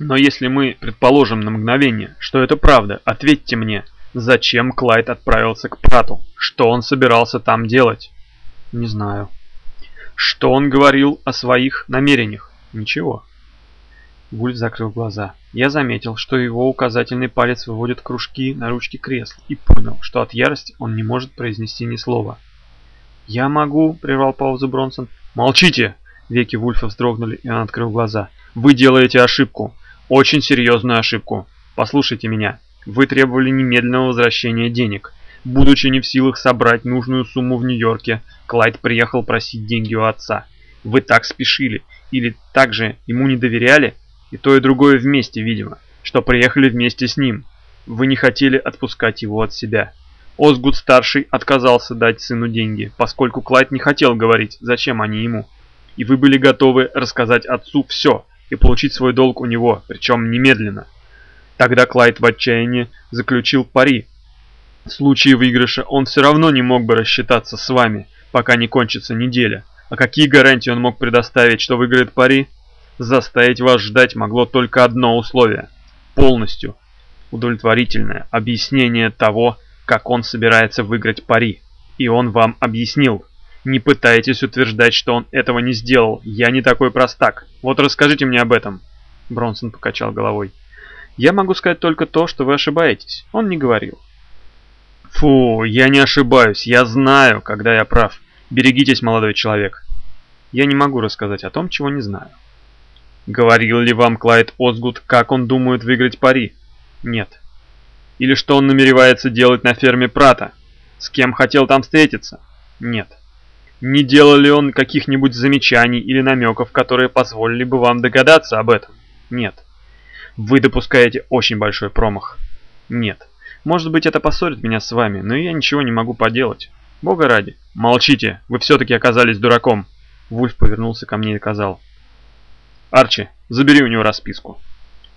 Но если мы предположим на мгновение, что это правда, ответьте мне, зачем Клайд отправился к Прату? Что он собирался там делать? Не знаю. Что он говорил о своих намерениях? Ничего. Вульф закрыл глаза. Я заметил, что его указательный палец выводит кружки на ручке кресла и понял, что от ярости он не может произнести ни слова. «Я могу», — прервал паузу Бронсон. «Молчите!» Веки Вульфа вздрогнули, и он открыл глаза. «Вы делаете ошибку. Очень серьезную ошибку. Послушайте меня. Вы требовали немедленного возвращения денег. Будучи не в силах собрать нужную сумму в Нью-Йорке, Клайд приехал просить деньги у отца. Вы так спешили, или также ему не доверяли, и то и другое вместе, видимо, что приехали вместе с ним. Вы не хотели отпускать его от себя. Озгуд-старший отказался дать сыну деньги, поскольку Клайд не хотел говорить, зачем они ему. И вы были готовы рассказать отцу все и получить свой долг у него, причем немедленно. Тогда Клайд в отчаянии заключил пари. В случае выигрыша он все равно не мог бы рассчитаться с вами, пока не кончится неделя. А какие гарантии он мог предоставить, что выиграет пари? Заставить вас ждать могло только одно условие. Полностью удовлетворительное объяснение того, как он собирается выиграть пари. И он вам объяснил. Не пытайтесь утверждать, что он этого не сделал. Я не такой простак. Вот расскажите мне об этом. Бронсон покачал головой. Я могу сказать только то, что вы ошибаетесь. Он не говорил. Фу, я не ошибаюсь. Я знаю, когда я прав. Берегитесь, молодой человек. Я не могу рассказать о том, чего не знаю. Говорил ли вам Клайд Озгуд, как он думает выиграть пари? Нет. Или что он намеревается делать на ферме Прата? С кем хотел там встретиться? Нет. Не делал ли он каких-нибудь замечаний или намеков, которые позволили бы вам догадаться об этом? Нет. Вы допускаете очень большой промах? Нет. Может быть это поссорит меня с вами, но я ничего не могу поделать. Бога ради. Молчите, вы все-таки оказались дураком. Вульф повернулся ко мне и сказал. Арчи, забери у него расписку.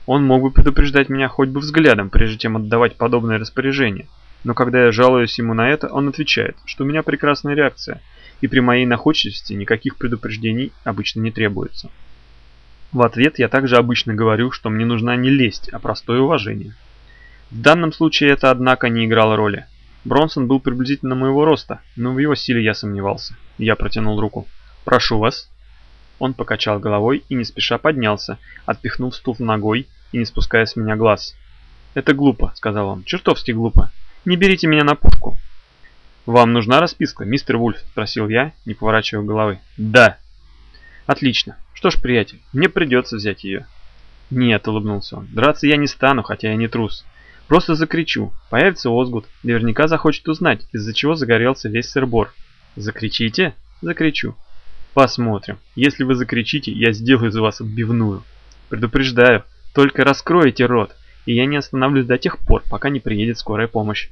Он мог бы предупреждать меня хоть бы взглядом, прежде чем отдавать подобное распоряжение. Но когда я жалуюсь ему на это, он отвечает, что у меня прекрасная реакция, и при моей находчивости никаких предупреждений обычно не требуется. В ответ я также обычно говорю, что мне нужна не лесть, а простое уважение. В данном случае это, однако, не играло роли. Бронсон был приблизительно моего роста, но в его силе я сомневался. Я протянул руку. «Прошу вас». Он покачал головой и не спеша поднялся, отпихнув стул ногой и не спуская с меня глаз. «Это глупо», — сказал он, — «чертовски глупо. Не берите меня на пушку». «Вам нужна расписка, мистер Вульф?» — спросил я, не поворачивая головы. «Да». «Отлично. Что ж, приятель, мне придется взять ее». «Нет», — улыбнулся он, — «драться я не стану, хотя я не трус. Просто закричу. Появится Озгут, наверняка захочет узнать, из-за чего загорелся весь сырбор. Закричите? Закричу. Посмотрим. Если вы закричите, я сделаю из вас отбивную. Предупреждаю, только раскроете рот, и я не остановлюсь до тех пор, пока не приедет скорая помощь.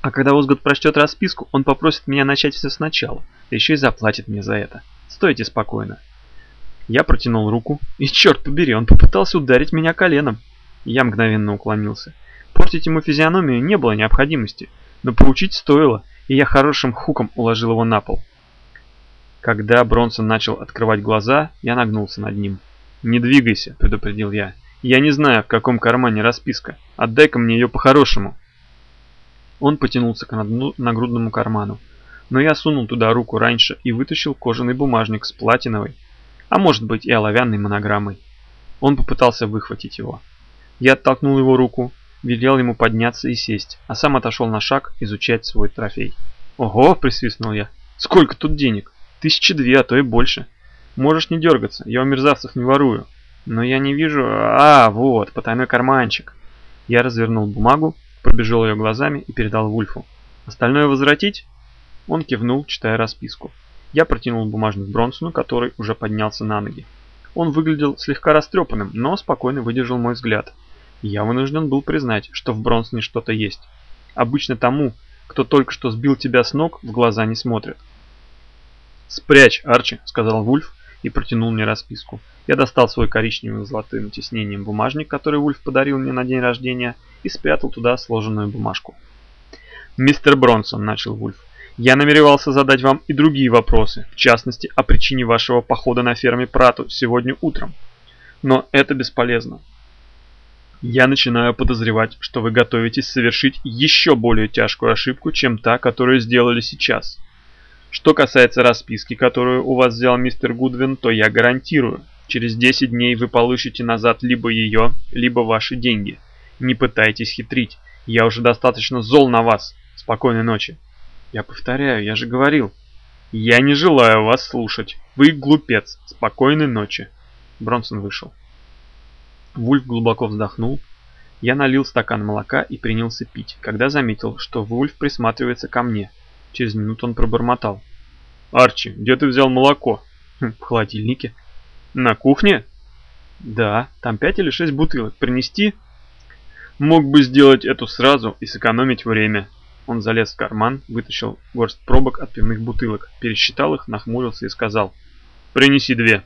А когда Озгут прочтет расписку, он попросит меня начать все сначала, еще и заплатит мне за это. Стойте спокойно. Я протянул руку, и черт побери, он попытался ударить меня коленом. Я мгновенно уклонился. Портить ему физиономию не было необходимости, но поучить стоило, и я хорошим хуком уложил его на пол. Когда Бронсон начал открывать глаза, я нагнулся над ним. «Не двигайся», — предупредил я. «Я не знаю, в каком кармане расписка. Отдай-ка мне ее по-хорошему». Он потянулся к нагрудному карману, но я сунул туда руку раньше и вытащил кожаный бумажник с платиновой, а может быть и оловянной монограммой. Он попытался выхватить его. Я оттолкнул его руку, велел ему подняться и сесть, а сам отошел на шаг изучать свой трофей. «Ого!» – присвистнул я. «Сколько тут денег? Тысячи две, а то и больше. Можешь не дергаться, я у мерзавцев не ворую. Но я не вижу... А, вот, потайной карманчик». Я развернул бумагу, пробежал ее глазами и передал Вульфу. «Остальное возвратить?» Он кивнул, читая расписку. Я протянул бумажник Бронсону, который уже поднялся на ноги. Он выглядел слегка растрепанным, но спокойно выдержал мой взгляд. Я вынужден был признать, что в Бронсоне что-то есть. Обычно тому, кто только что сбил тебя с ног, в глаза не смотрит. «Спрячь, Арчи», — сказал Вульф и протянул мне расписку. Я достал свой коричневый золотым тиснением бумажник, который Вульф подарил мне на день рождения, и спрятал туда сложенную бумажку. «Мистер Бронсон», — начал Вульф, — «я намеревался задать вам и другие вопросы, в частности, о причине вашего похода на ферме Прату сегодня утром. Но это бесполезно. Я начинаю подозревать, что вы готовитесь совершить еще более тяжкую ошибку, чем та, которую сделали сейчас. Что касается расписки, которую у вас взял мистер Гудвин, то я гарантирую, через 10 дней вы получите назад либо ее, либо ваши деньги. Не пытайтесь хитрить, я уже достаточно зол на вас. Спокойной ночи. Я повторяю, я же говорил. Я не желаю вас слушать. Вы глупец. Спокойной ночи. Бронсон вышел. Вульф глубоко вздохнул. Я налил стакан молока и принялся пить, когда заметил, что Вульф присматривается ко мне. Через минуту он пробормотал. «Арчи, где ты взял молоко?» «Хм, «В холодильнике». «На кухне?» «Да, там пять или шесть бутылок. Принести?» «Мог бы сделать это сразу и сэкономить время». Он залез в карман, вытащил горсть пробок от пивных бутылок, пересчитал их, нахмурился и сказал «Принеси две».